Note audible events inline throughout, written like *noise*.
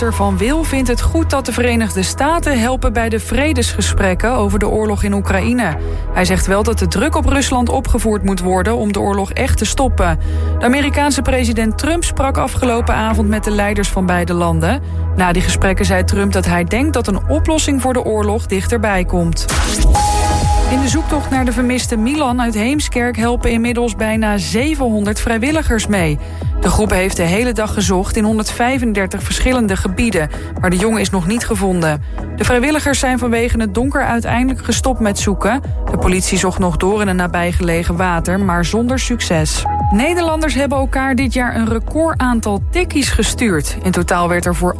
Buitenlandminister Van Wil vindt het goed dat de Verenigde Staten helpen bij de vredesgesprekken over de oorlog in Oekraïne. Hij zegt wel dat de druk op Rusland opgevoerd moet worden om de oorlog echt te stoppen. De Amerikaanse president Trump sprak afgelopen avond met de leiders van beide landen. Na die gesprekken zei Trump dat hij denkt dat een oplossing voor de oorlog dichterbij komt. In de zoektocht naar de vermiste Milan uit Heemskerk helpen inmiddels bijna 700 vrijwilligers mee. De groep heeft de hele dag gezocht in 135 verschillende gebieden, maar de jongen is nog niet gevonden. De vrijwilligers zijn vanwege het donker uiteindelijk gestopt met zoeken. De politie zocht nog door in een nabijgelegen water, maar zonder succes. Nederlanders hebben elkaar dit jaar een record aantal tikkies gestuurd. In totaal werd er voor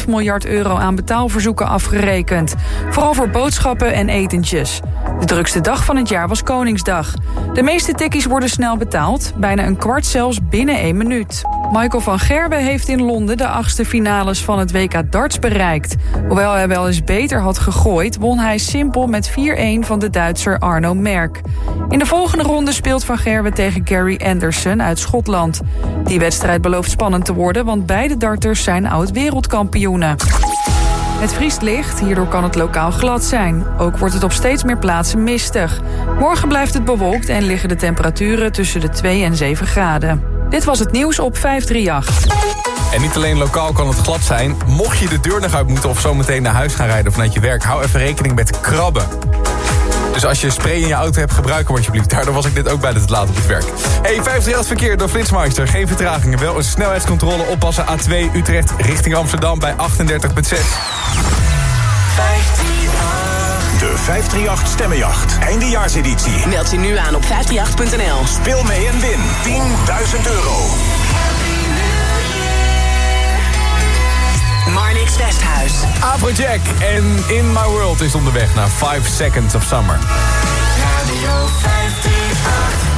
8,5 miljard euro aan betaalverzoeken afgerekend. Vooral voor boodschappen en etentjes. De drukste dag van het jaar was Koningsdag. De meeste tikkies worden snel betaald, bijna een kwart zelfs binnen één minuut. Michael van Gerwen heeft in Londen de achtste finales van het WK darts bereikt. Hoewel hij wel eens beter had gegooid, won hij simpel met 4-1 van de Duitser Arno Merk. In de volgende ronde speelt van Gerwen tegen Gary Anderson uit Schotland. Die wedstrijd belooft spannend te worden, want beide darters zijn oud-wereldkampioenen. Het vriest licht, hierdoor kan het lokaal glad zijn. Ook wordt het op steeds meer plaatsen mistig. Morgen blijft het bewolkt en liggen de temperaturen tussen de 2 en 7 graden. Dit was het nieuws op 538. En niet alleen lokaal kan het glad zijn. Mocht je de deur nog uit moeten of zometeen naar huis gaan rijden vanuit je werk... hou even rekening met krabben. Dus als je spray in je auto hebt, gebruik hem alsjeblieft. Daardoor was ik dit ook bij het laat op het werk. Hey, 538 verkeer door Flitsmeister. Geen vertragingen, wel een snelheidscontrole oppassen. A2 Utrecht richting Amsterdam bij 38,6. De 538 Stemmenjacht. Eindejaarseditie. Meld je nu aan op 538.nl. Speel mee en win 10.000 euro. Marnix Westhuis. Afrojack en In My World is onderweg naar 5 Seconds of Summer. Radio 538.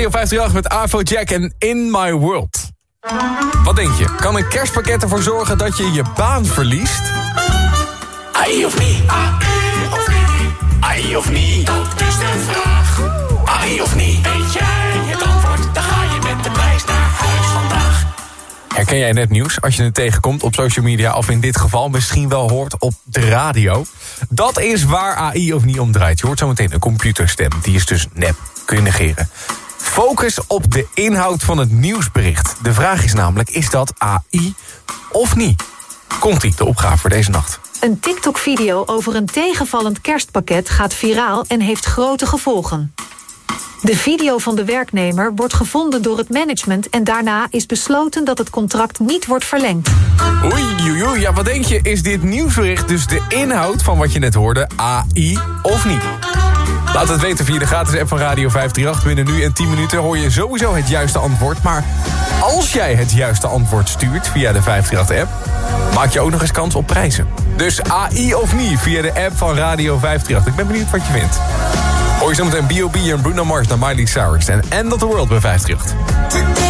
Radio 538 met Avo Jack en In My World. Wat denk je? Kan een kerstpakket ervoor zorgen dat je je baan verliest? Ai of niet? Ai of niet? Ai of niet? Dat is de vraag. Ai of niet? Weet jij het antwoord? Dan ga je met de prijs naar huis vandaag. Herken jij net nieuws als je het tegenkomt op social media... of in dit geval misschien wel hoort op de radio? Dat is waar AI of niet om draait. Je hoort zometeen een computerstem, die is dus nep. Kun je negeren. Focus op de inhoud van het nieuwsbericht. De vraag is namelijk, is dat AI of niet? Komt-ie, de opgave voor deze nacht. Een TikTok-video over een tegenvallend kerstpakket gaat viraal en heeft grote gevolgen. De video van de werknemer wordt gevonden door het management en daarna is besloten dat het contract niet wordt verlengd. Oei, oei, oei, ja, wat denk je? Is dit nieuwsbericht dus de inhoud van wat je net hoorde, AI of niet? Laat het weten via de gratis app van Radio 538. Binnen nu en 10 minuten hoor je sowieso het juiste antwoord. Maar als jij het juiste antwoord stuurt via de 538-app... maak je ook nog eens kans op prijzen. Dus AI of niet via de app van Radio 538. Ik ben benieuwd wat je vindt. Hoor je zometeen B.O.B. en Bruno Mars naar Miley Cyrus en End of the World bij 538.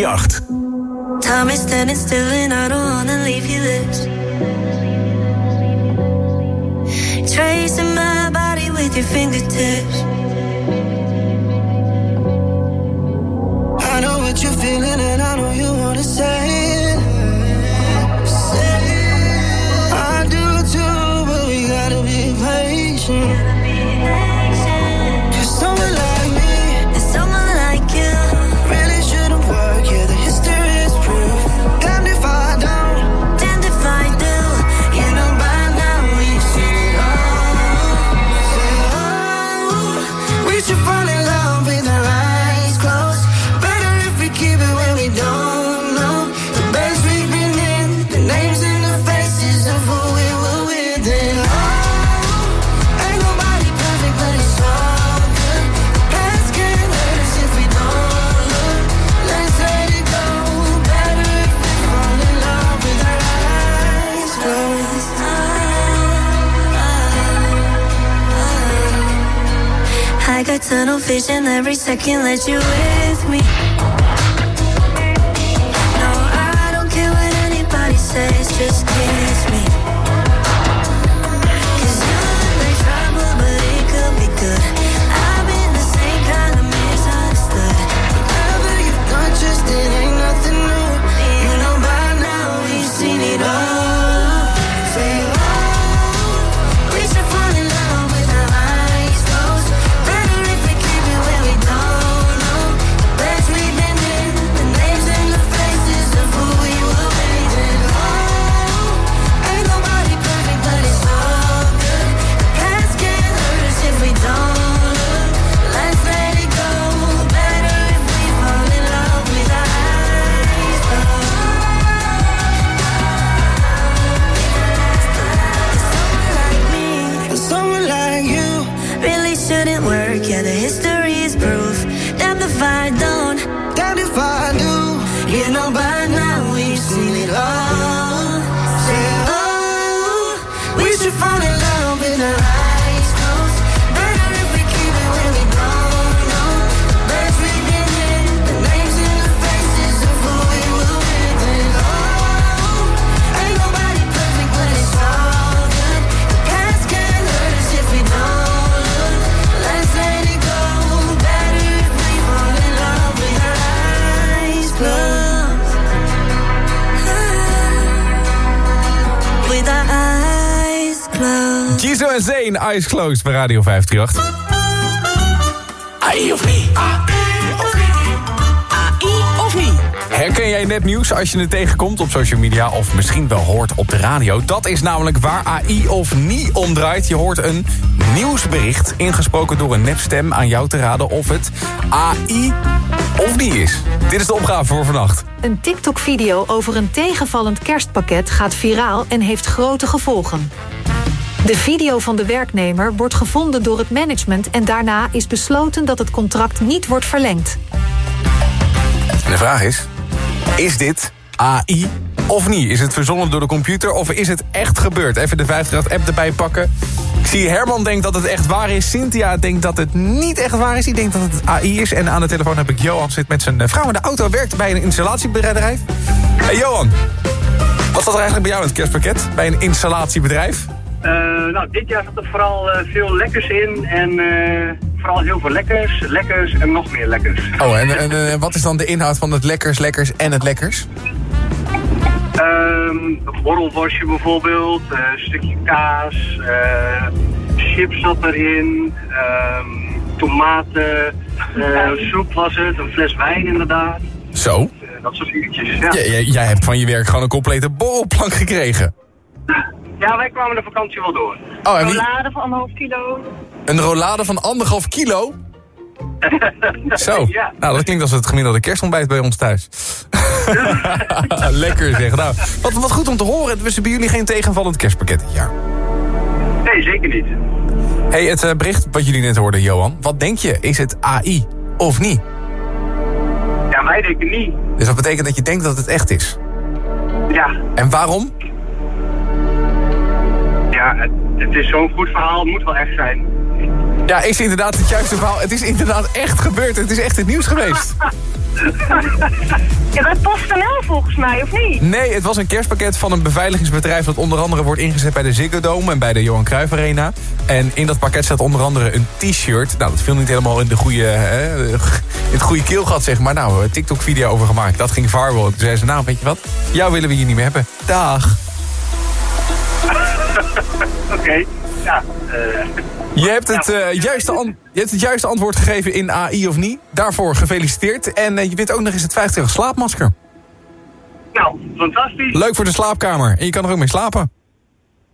538. 538. Time is still and I don't wanna leave your lips. Tracing my body with your fingertips. I know what you're feeling and I know you wanna say vision every second, let you with Eyes Closed bij Radio 538. AI of niet? AI of niet? AI of niet? Herken jij nepnieuws als je het tegenkomt op social media... of misschien wel hoort op de radio? Dat is namelijk waar AI of niet om draait. Je hoort een nieuwsbericht ingesproken door een nepstem aan jou te raden... of het AI of niet is. Dit is de opgave voor vannacht. Een TikTok-video over een tegenvallend kerstpakket gaat viraal en heeft grote gevolgen. De video van de werknemer wordt gevonden door het management en daarna is besloten dat het contract niet wordt verlengd. En de vraag is, is dit AI of niet? Is het verzonnen door de computer of is het echt gebeurd? Even de 538-app erbij pakken. Ik zie Herman denkt dat het echt waar is. Cynthia denkt dat het niet echt waar is. Die denkt dat het AI is. En aan de telefoon heb ik Johan. Zit met zijn eh, vrouw in de auto. Werkt bij een installatiebedrijf. Hey Johan, wat zat er eigenlijk bij jou in het kerstpakket? Bij een installatiebedrijf? Eh, nou, dit jaar zat er vooral eh, veel lekkers in en eh, vooral heel veel lekkers, lekkers en nog meer lekkers. Oh, en, en wat is dan de inhoud van het lekkers, lekkers en het lekkers? Ehm, een borrelworstje bijvoorbeeld, eh, een stukje kaas, eh, chips zat erin, ehm, tomaten, eh, *laughs* soep was het, een fles wijn inderdaad. Zo? Dat soort dingetjes, ja. Jij hebt van je werk gewoon een complete borrelplank gekregen. Ja, wij kwamen de vakantie wel door. Oh, en wie, Rollade van anderhalf kilo. een rollade van anderhalf kilo? *laughs* Zo, Ja. nou dat klinkt als het gemiddelde kerstontbijt bij ons thuis. *laughs* Lekker zeg. Nou, wat, wat goed om te horen. Dus hebben jullie geen tegenvallend kerstpakket dit jaar? Nee, zeker niet. hey, het eh, bericht wat jullie net hoorden, Johan. Wat denk je? Is het AI of niet? Ja, wij denken niet. Dus dat betekent dat je denkt dat het echt is. Ja, En waarom? Ja het, het is zo'n goed verhaal, het moet wel echt zijn. Ja, is inderdaad het juiste verhaal. Het is inderdaad echt gebeurd. Het is echt het nieuws geweest. *laughs* Ja, dat PostNL volgens mij, of niet? Nee, het was een kerstpakket van een beveiligingsbedrijf... dat onder andere wordt ingezet bij de Ziggo Dome en bij de Johan Cruijff Arena. En in dat pakket staat onder andere een t-shirt. Nou, dat viel niet helemaal in, de goede, hè, in het goede keelgat, zeg maar. Nou, een TikTok-video over gemaakt. Dat ging viral. Toen zei ze, nou, weet je wat? Jou willen we hier niet meer hebben. Dag. *laughs* Oké, ja. eh, Je hebt, het, eh, juiste an- je hebt het juiste antwoord gegeven in AI of niet. Daarvoor gefeliciteerd. En eh, je wint ook nog eens het 50 slaapmasker. nou, fantastisch. Leuk voor de slaapkamer. En je kan er ook mee slapen.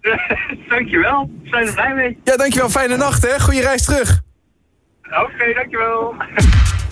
*laughs* dankjewel, we zijn er blij mee. Ja, dankjewel. Fijne nacht, hè. Goeie reis terug. Oké, dankjewel. *laughs*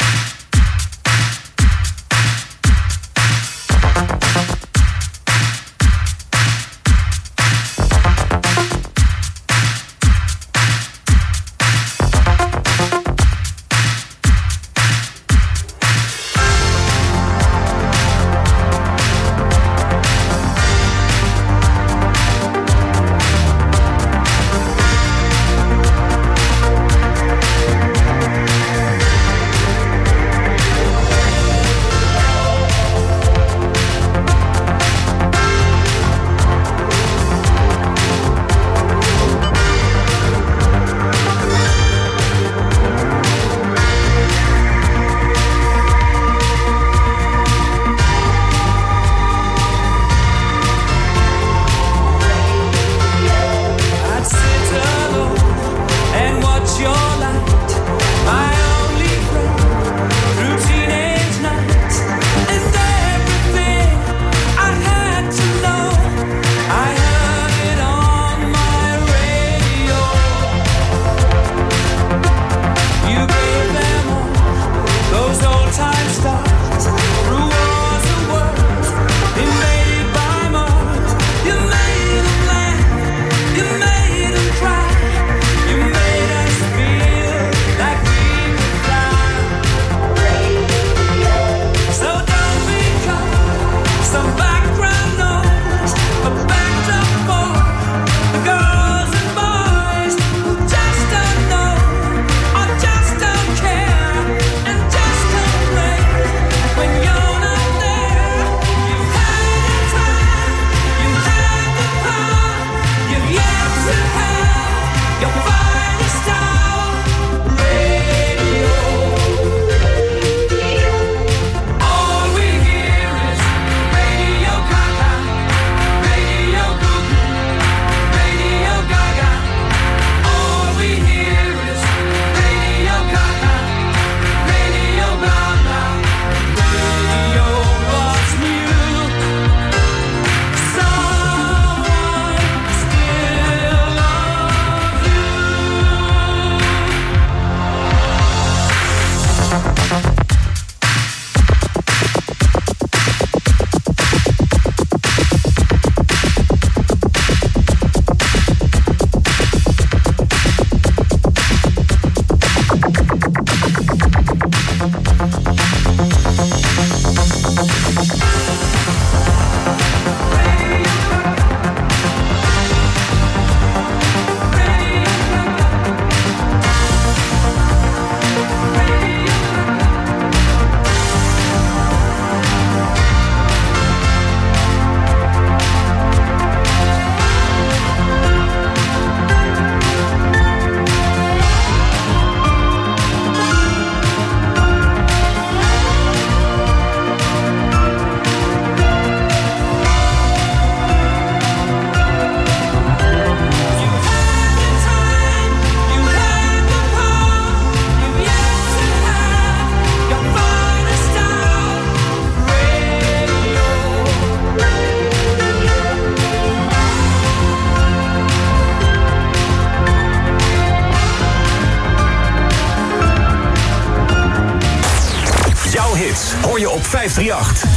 538.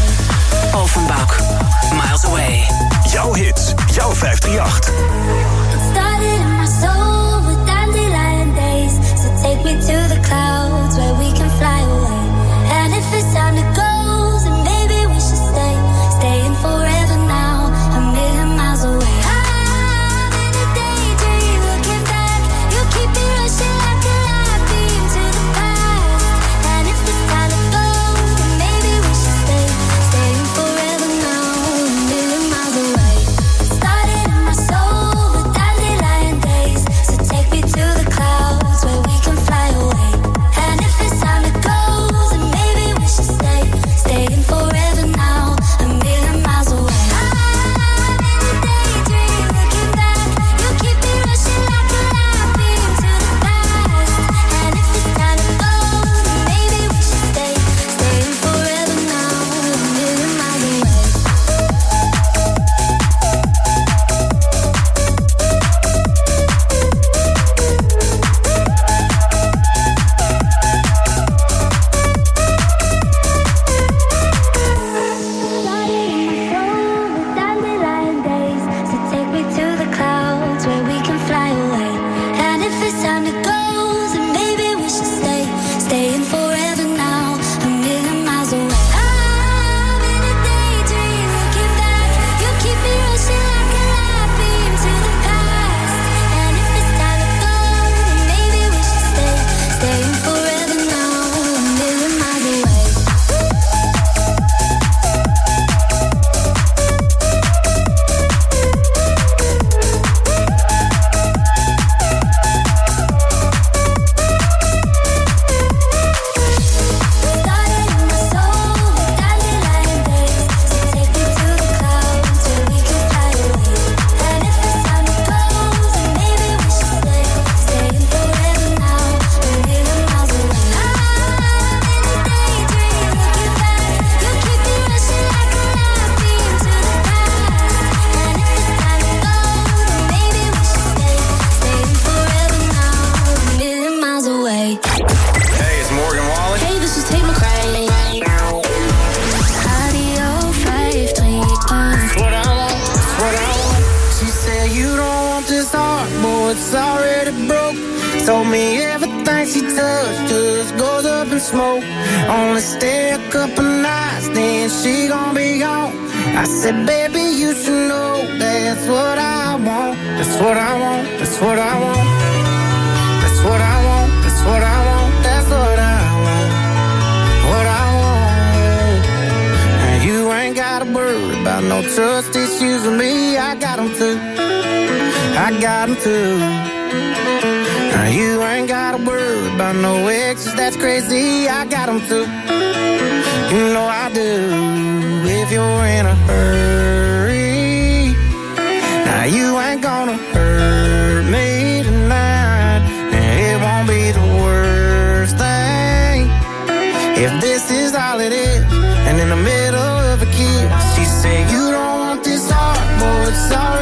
If this is all it is, and in the middle of a kiss, she said, You don't want this heart, boy, it's all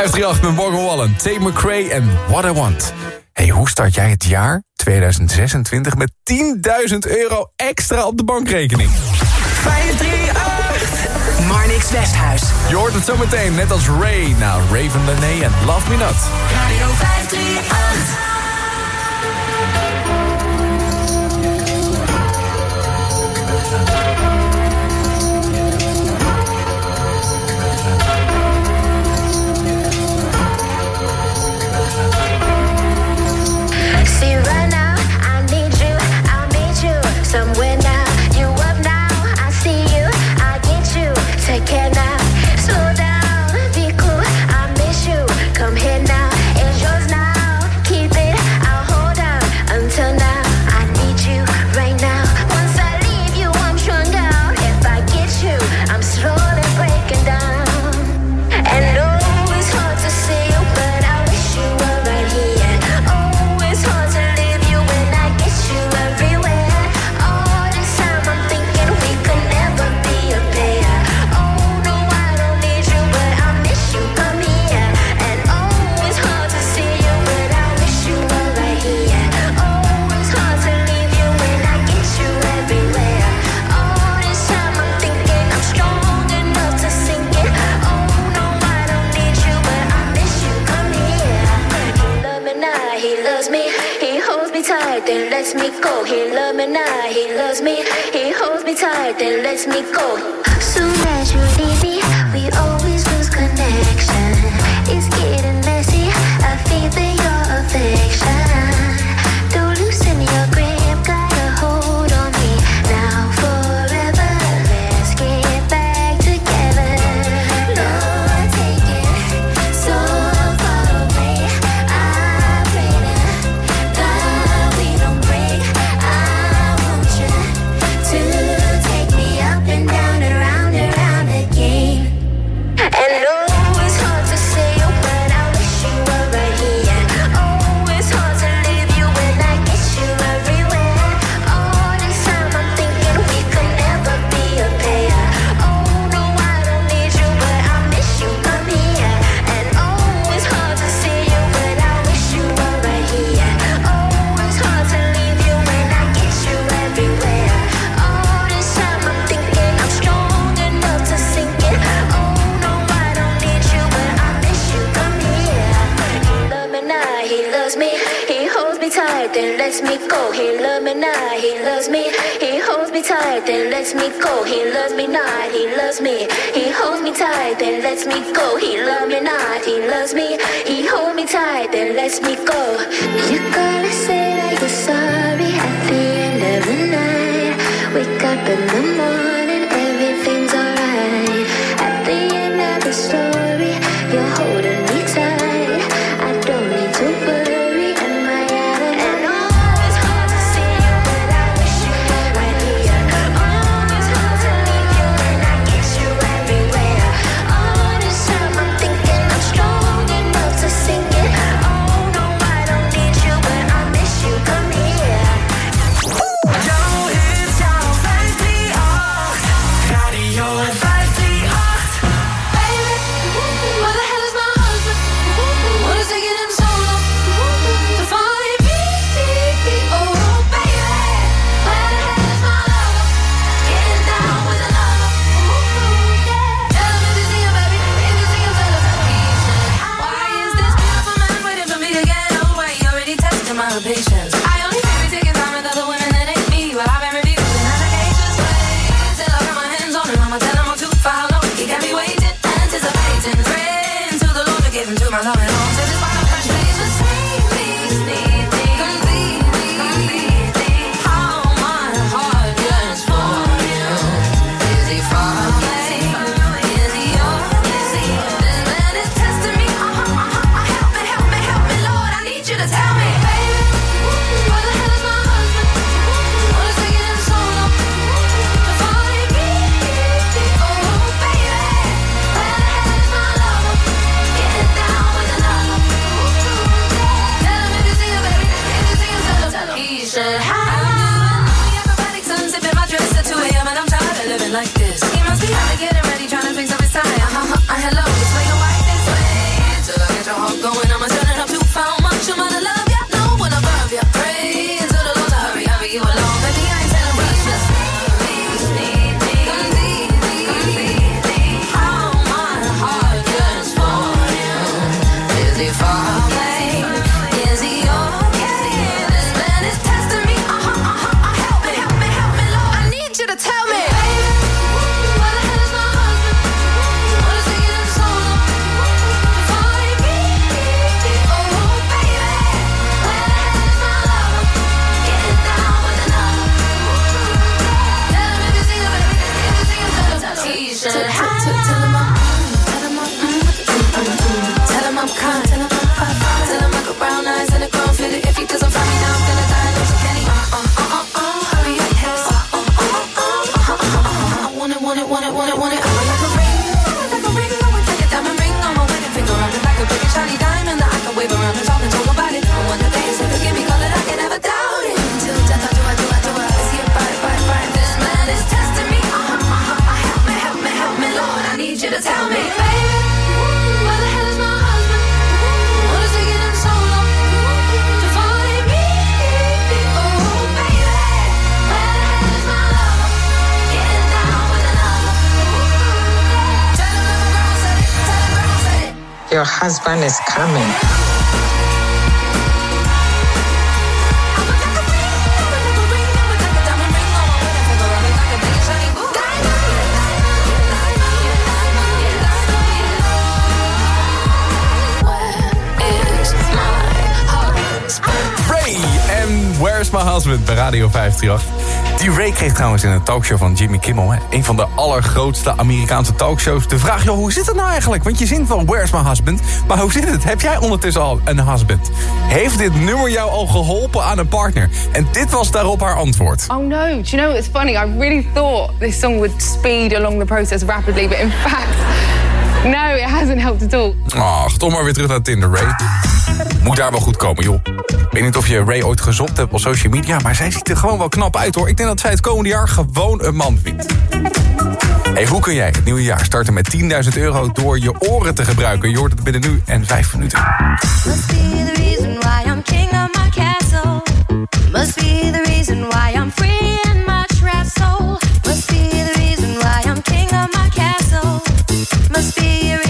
538 met Morgan Wallen, Tate McRae en What I Want. hey, hoe start jij het jaar 2026 met 10.000 euro extra op de bankrekening? 538 Marnix Westhuis. Je hoort het zometeen, net als Ray. Nou, Raven Lene en Love Me Not. Radio 538. heart that lets me go. So naturally. Your husband is coming. My Husband bij Radio 538. Die Ray kreeg trouwens in een talkshow van Jimmy Kimmel... Hè, een van de allergrootste Amerikaanse talkshows... de vraag, joh, hoe zit het nou eigenlijk? Want je zingt wel Where's My Husband, maar hoe zit het? Heb jij ondertussen al een husband? Heeft dit nummer jou al geholpen aan een partner? En dit was daarop haar antwoord. Oh no, do you know it's funny? I really thought this song would speed along the process rapidly, but in *laughs* fact, no, it hasn't helped at all. Ach, toch maar weer terug naar Tinder, Ray. Moet daar wel goed komen, joh. Ik weet niet of je Ray ooit gezocht hebt op social media... maar zij ziet er gewoon wel knap uit, hoor. Ik denk dat zij het komende jaar gewoon een man vindt. Hey, hoe kun jij het nieuwe jaar starten met 10.000 euro... door je oren te gebruiken? Je hoort het binnen nu en vijf minuten. Must be the reason why I'm king of my castle. Must be the reason why I'm free in my. Must be the reason why I'm king of my castle. Must be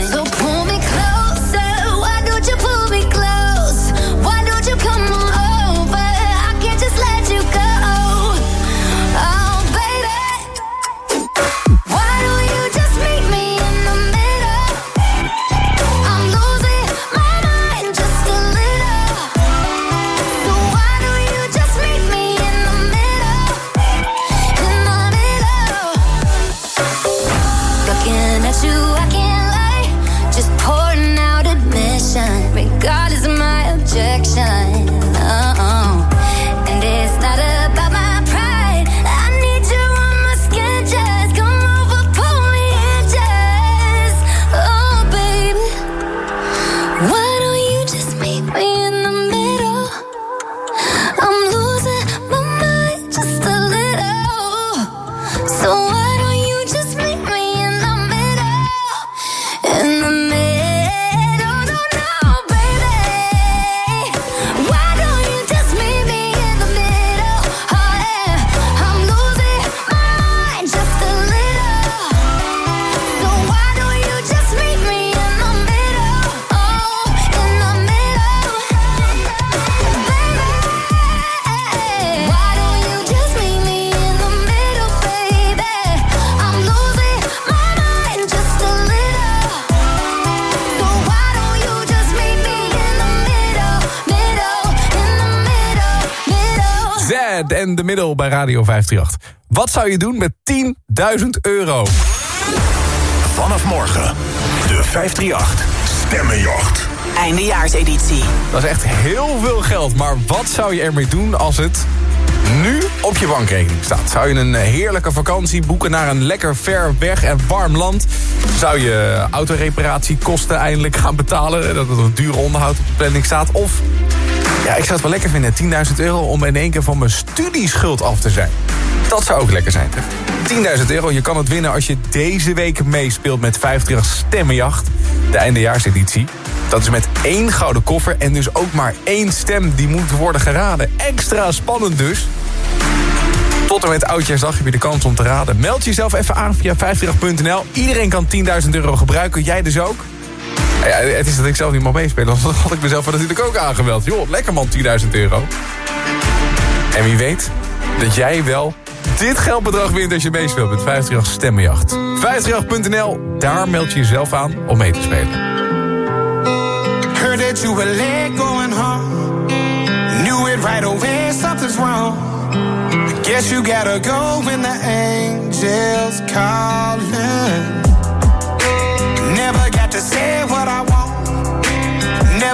Radio 538. Wat zou je doen met 10.000 euro? Vanaf morgen de 538 Stemmenjacht. Eindejaarseditie. Dat is echt heel veel geld, maar wat zou je ermee doen als het nu op je bankrekening staat? Zou je een heerlijke vakantie boeken naar een lekker ver weg en warm land? Zou je autoreparatiekosten eindelijk gaan betalen? Dat het een dure onderhoud op de planning staat? Of, ja, ik zou het wel lekker vinden, 10.000 euro om in één keer van mijn studieschuld af te zijn. Dat zou ook lekker zijn, toch? 10.000 euro, je kan het winnen als je deze week meespeelt met 50 Stemmenjacht. De eindejaarseditie. Dat is met één gouden koffer en dus ook maar één stem die moet worden geraden. Extra spannend dus. Tot en met Oudjaarsdag heb je de kans om te raden. Meld jezelf even aan via 538.nl. Iedereen kan 10.000 euro gebruiken, jij dus ook. Het is dat ik zelf niet mag meespelen, anders had ik mezelf natuurlijk ook aangemeld. Joh, lekker man, 10.000 euro. En wie weet dat jij wel dit geldbedrag wint als je meespeelt met 538 Stemmenjacht. 538.nl, daar meld je jezelf aan om mee te spelen. Heard that you were late going home. Knew it right away, something's wrong. Guess you gotta go when the angels calling.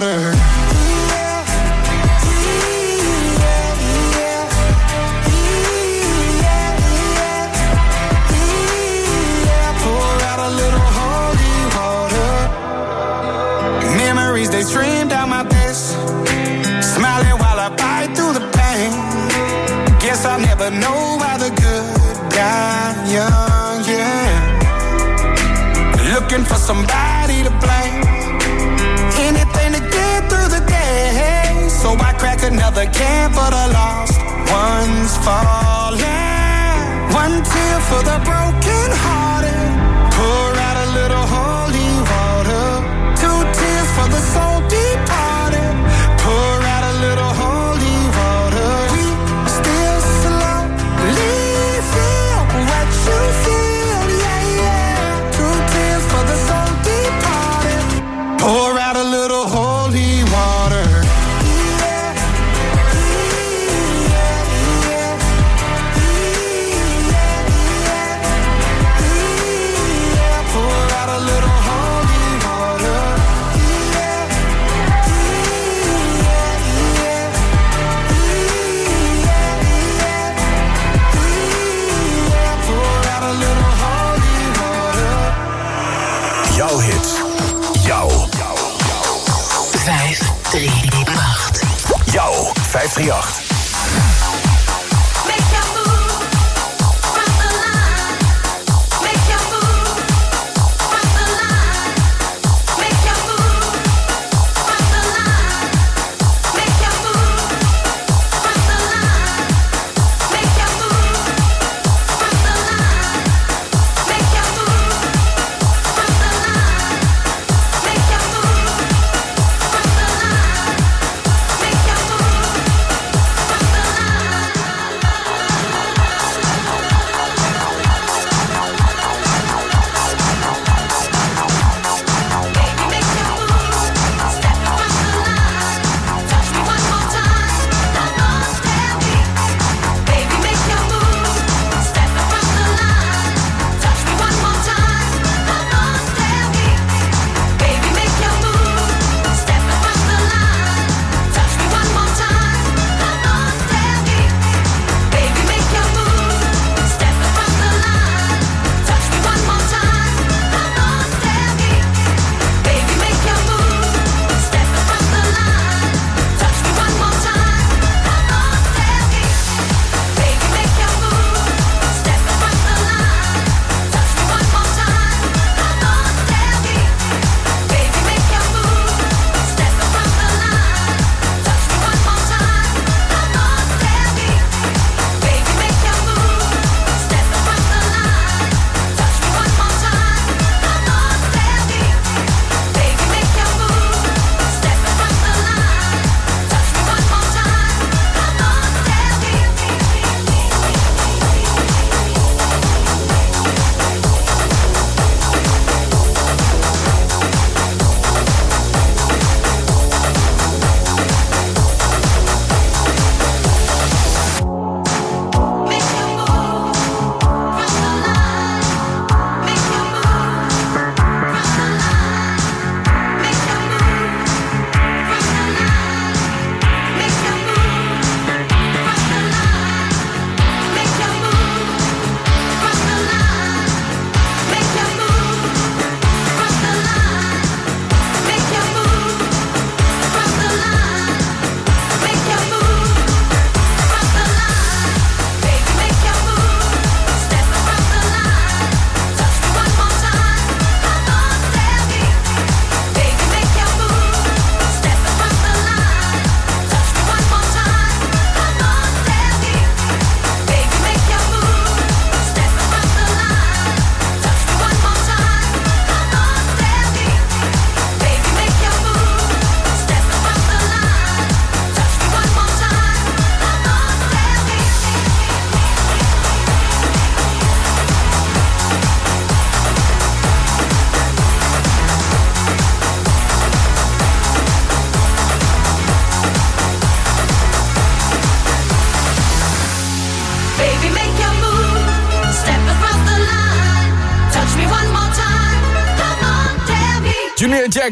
Water. For the broken 538.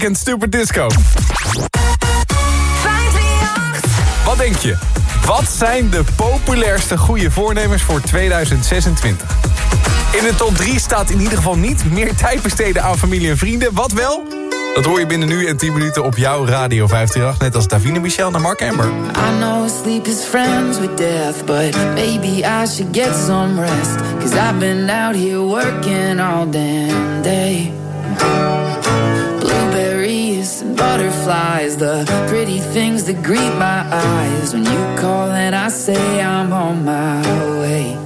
En Stupid Disco. 538. Wat denk je? Wat zijn de populairste goede voornemens voor 2026? In de top 3 staat in ieder geval niet meer tijd besteden aan familie en vrienden. Wat wel? Dat hoor je binnen nu en 10 minuten op jouw Radio 538. Net als Davine Michel naar Mark Amber. I know sleep is friends with death, but maybe I should get some rest. Cause I've been out here working all damn day. butterflies, the pretty things that greet my eyes. When you call and I say I'm on my way.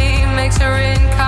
entering.